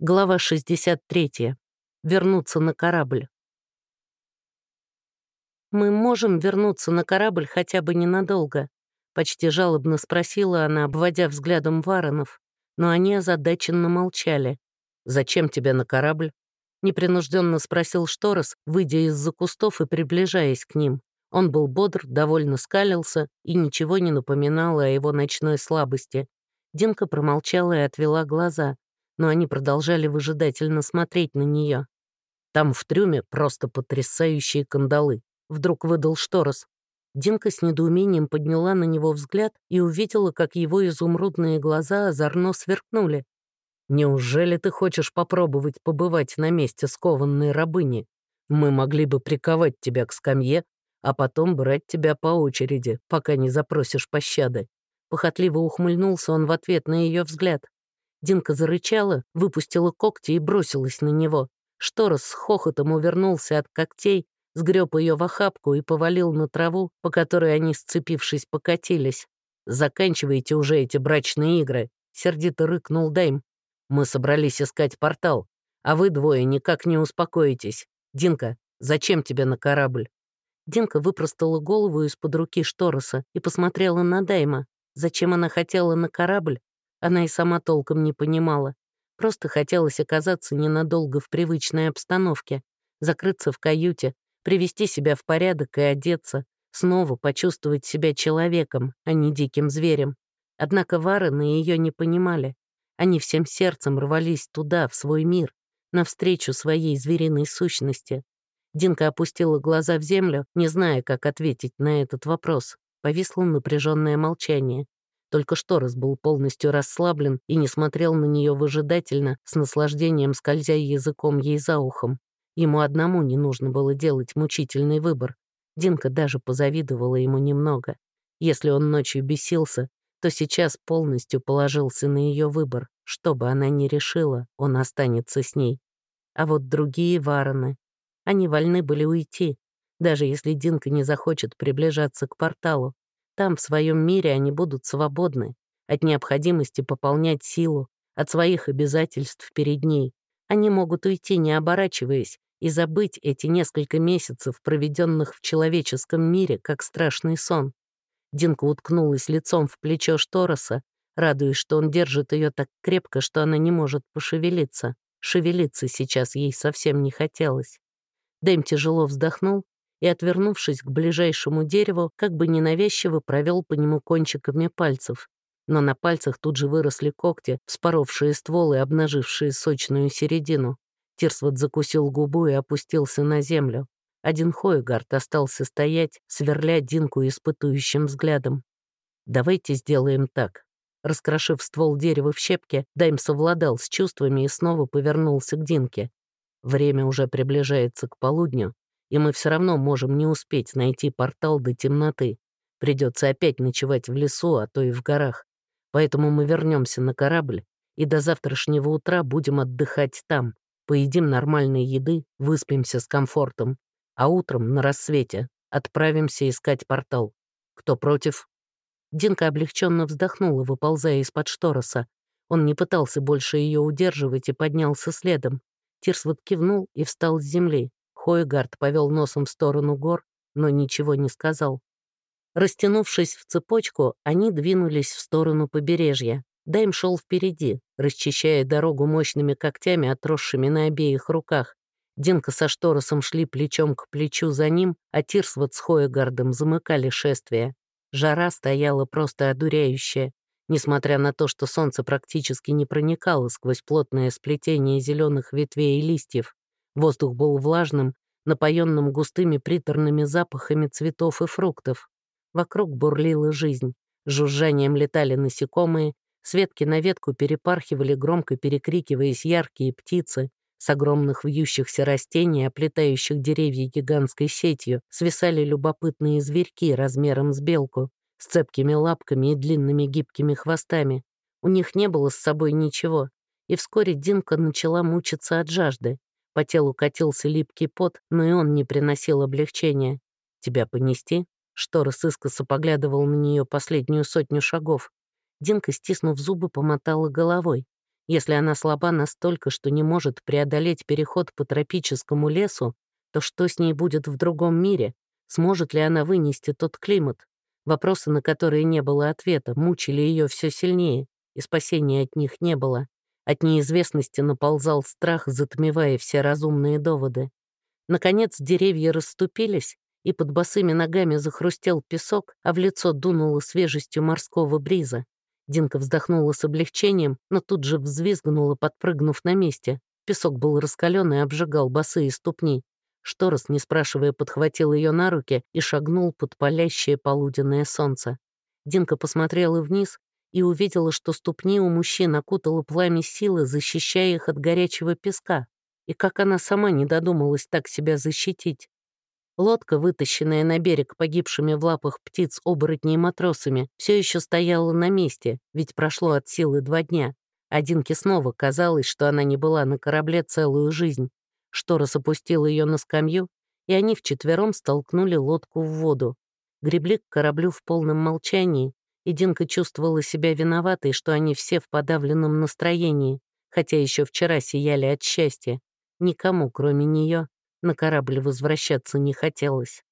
Глава 63. Вернуться на корабль. «Мы можем вернуться на корабль хотя бы ненадолго?» Почти жалобно спросила она, обводя взглядом Варонов, но они озадаченно молчали. «Зачем тебе на корабль?» Непринужденно спросил Шторос, выйдя из-за кустов и приближаясь к ним. Он был бодр, довольно скалился и ничего не напоминало о его ночной слабости. Динка промолчала и отвела глаза но они продолжали выжидательно смотреть на нее. Там в трюме просто потрясающие кандалы. Вдруг выдал Шторос. Динка с недоумением подняла на него взгляд и увидела, как его изумрудные глаза озорно сверкнули. «Неужели ты хочешь попробовать побывать на месте скованной рабыни? Мы могли бы приковать тебя к скамье, а потом брать тебя по очереди, пока не запросишь пощады». Похотливо ухмыльнулся он в ответ на ее взгляд. Динка зарычала, выпустила когти и бросилась на него. Шторос с хохотом увернулся от когтей, сгреб ее в охапку и повалил на траву, по которой они, сцепившись, покатились. «Заканчивайте уже эти брачные игры», — сердито рыкнул Дайм. «Мы собрались искать портал, а вы двое никак не успокоитесь. Динка, зачем тебе на корабль?» Динка выпростала голову из-под руки Штороса и посмотрела на Дайма. Зачем она хотела на корабль, она и сама толком не понимала. Просто хотелось оказаться ненадолго в привычной обстановке, закрыться в каюте, привести себя в порядок и одеться, снова почувствовать себя человеком, а не диким зверем. Однако Варены ее не понимали. Они всем сердцем рвались туда, в свой мир, навстречу своей звериной сущности. Динка опустила глаза в землю, не зная, как ответить на этот вопрос. Повисло напряженное молчание. Только Шторос был полностью расслаблен и не смотрел на нее выжидательно, с наслаждением скользя языком ей за ухом. Ему одному не нужно было делать мучительный выбор. Динка даже позавидовала ему немного. Если он ночью бесился, то сейчас полностью положился на ее выбор. Что бы она ни решила, он останется с ней. А вот другие варены, они вольны были уйти, даже если Динка не захочет приближаться к порталу. Там, в своем мире, они будут свободны от необходимости пополнять силу, от своих обязательств перед ней. Они могут уйти, не оборачиваясь, и забыть эти несколько месяцев, проведенных в человеческом мире, как страшный сон. Динка уткнулась лицом в плечо Штороса, радуясь, что он держит ее так крепко, что она не может пошевелиться. Шевелиться сейчас ей совсем не хотелось. Дэм тяжело вздохнул и, отвернувшись к ближайшему дереву, как бы ненавязчиво провел по нему кончиками пальцев. Но на пальцах тут же выросли когти, вспоровшие ствол и обнажившие сочную середину. Тирсвот закусил губу и опустился на землю. Один Хойгард остался стоять, сверля Динку испытующим взглядом. «Давайте сделаем так». Раскрошив ствол дерева в щепки, Дайм совладал с чувствами и снова повернулся к Динке. Время уже приближается к полудню, и мы все равно можем не успеть найти портал до темноты. Придется опять ночевать в лесу, а то и в горах. Поэтому мы вернемся на корабль и до завтрашнего утра будем отдыхать там, поедим нормальной еды, выспимся с комфортом, а утром на рассвете отправимся искать портал. Кто против? Динка облегченно вздохнула, выползая из-под штороса. Он не пытался больше ее удерживать и поднялся следом. Тирсвот кивнул и встал с земли. Хойгард повел носом в сторону гор, но ничего не сказал. Растянувшись в цепочку, они двинулись в сторону побережья. Дайм шел впереди, расчищая дорогу мощными когтями, отросшими на обеих руках. Динка со Шторосом шли плечом к плечу за ним, а Тирсвот с Хоегардом замыкали шествие. Жара стояла просто одуряющая. Несмотря на то, что солнце практически не проникало сквозь плотное сплетение зеленых ветвей и листьев, Воздух был влажным, напоенным густыми приторными запахами цветов и фруктов. Вокруг бурлила жизнь. Жужжанием летали насекомые, с ветки на ветку перепархивали, громко перекрикиваясь яркие птицы, с огромных вьющихся растений, оплетающих деревья гигантской сетью, свисали любопытные зверьки размером с белку, с цепкими лапками и длинными гибкими хвостами. У них не было с собой ничего, и вскоре Динка начала мучиться от жажды. По телу катился липкий пот, но и он не приносил облегчения. «Тебя понести?» Шторос искоса поглядывал на нее последнюю сотню шагов. Динка, стиснув зубы, помотала головой. Если она слаба настолько, что не может преодолеть переход по тропическому лесу, то что с ней будет в другом мире? Сможет ли она вынести тот климат? Вопросы, на которые не было ответа, мучили ее все сильнее, и спасения от них не было. От неизвестности наползал страх, затмевая все разумные доводы. Наконец деревья расступились, и под босыми ногами захрустел песок, а в лицо дунуло свежестью морского бриза. Динка вздохнула с облегчением, но тут же взвизгнула, подпрыгнув на месте. Песок был раскален и обжигал босые ступни. Шторос, не спрашивая, подхватил ее на руки и шагнул под палящее полуденное солнце. Динка посмотрела вниз и увидела, что ступни у мужчин окутало пламя силы, защищая их от горячего песка. И как она сама не додумалась так себя защитить. Лодка, вытащенная на берег погибшими в лапах птиц оборотней матросами, все еще стояла на месте, ведь прошло от силы два дня. Одинке снова казалось, что она не была на корабле целую жизнь. Шторос опустил ее на скамью, и они вчетвером столкнули лодку в воду. Гребли к кораблю в полном молчании, и Динка чувствовала себя виноватой, что они все в подавленном настроении, хотя еще вчера сияли от счастья. Никому, кроме нее, на корабль возвращаться не хотелось.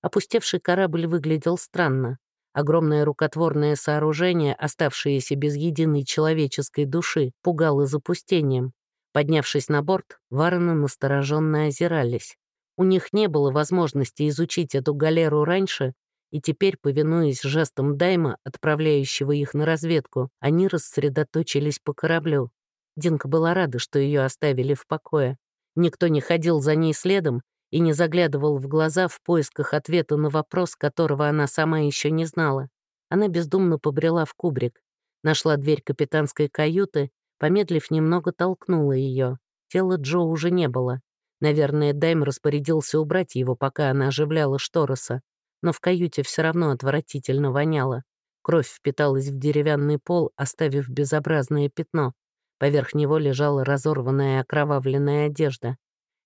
Опустевший корабль выглядел странно. Огромное рукотворное сооружение, оставшееся без единой человеческой души, пугало запустением. Поднявшись на борт, вороны настороженно озирались. У них не было возможности изучить эту галеру раньше, и теперь, повинуясь жестам Дайма, отправляющего их на разведку, они рассредоточились по кораблю. Динка была рада, что ее оставили в покое. Никто не ходил за ней следом и не заглядывал в глаза в поисках ответа на вопрос, которого она сама еще не знала. Она бездумно побрела в кубрик, нашла дверь капитанской каюты, помедлив немного толкнула ее. Тела Джо уже не было. Наверное, Дайм распорядился убрать его, пока она оживляла Штороса. Но в каюте все равно отвратительно воняло. Кровь впиталась в деревянный пол, оставив безобразное пятно. Поверх него лежала разорванная окровавленная одежда.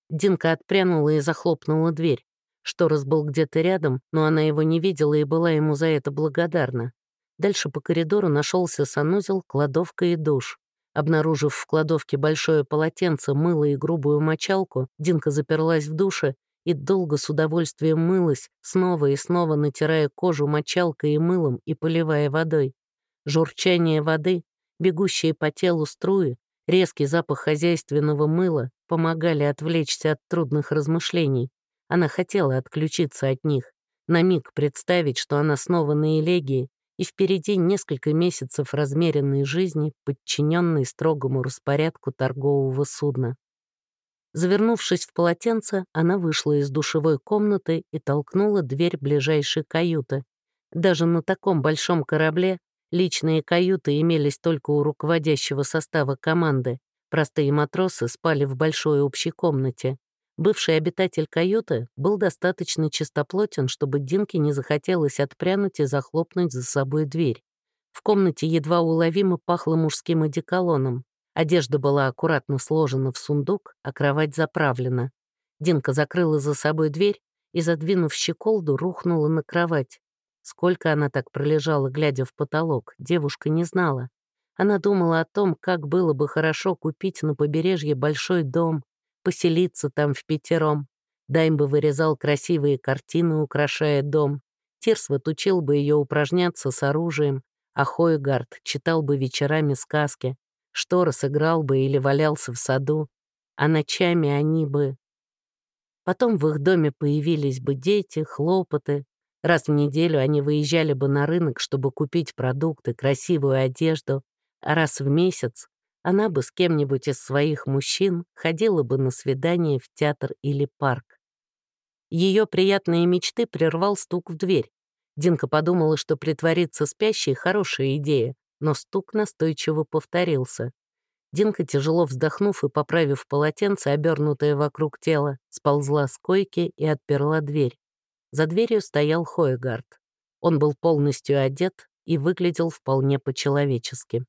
Динка отпрянула и захлопнула дверь. Шторос был где-то рядом, но она его не видела и была ему за это благодарна. Дальше по коридору нашелся санузел, кладовка и душ. Обнаружив в кладовке большое полотенце, мыло и грубую мочалку, Динка заперлась в душе и долго с удовольствием мылась, снова и снова натирая кожу мочалкой и мылом и поливая водой. Журчание воды, Бегущие по телу струи, резкий запах хозяйственного мыла помогали отвлечься от трудных размышлений. Она хотела отключиться от них, на миг представить, что она снова на элегии, и впереди несколько месяцев размеренной жизни, подчиненной строгому распорядку торгового судна. Завернувшись в полотенце, она вышла из душевой комнаты и толкнула дверь ближайшей каюты. Даже на таком большом корабле Личные каюты имелись только у руководящего состава команды. Простые матросы спали в большой общей комнате. Бывший обитатель каюты был достаточно чистоплотен, чтобы Динке не захотелось отпрянуть и захлопнуть за собой дверь. В комнате едва уловимо пахло мужским одеколоном. Одежда была аккуратно сложена в сундук, а кровать заправлена. Динка закрыла за собой дверь и, задвинув щеколду, рухнула на кровать. Сколько она так пролежала, глядя в потолок, девушка не знала. Она думала о том, как было бы хорошо купить на побережье большой дом, поселиться там в пятером. Дайм вырезал красивые картины, украшая дом. Тирсвот учил бы ее упражняться с оружием, а Хойгард читал бы вечерами сказки. Штора сыграл бы или валялся в саду, а ночами они бы... Потом в их доме появились бы дети, хлопоты, Раз в неделю они выезжали бы на рынок, чтобы купить продукты, красивую одежду, а раз в месяц она бы с кем-нибудь из своих мужчин ходила бы на свидание в театр или парк. Ее приятные мечты прервал стук в дверь. Динка подумала, что притвориться спящей — хорошая идея, но стук настойчиво повторился. Динка, тяжело вздохнув и поправив полотенце, обернутое вокруг тела, сползла с койки и отперла дверь. За дверью стоял Хоегард. Он был полностью одет и выглядел вполне по-человечески.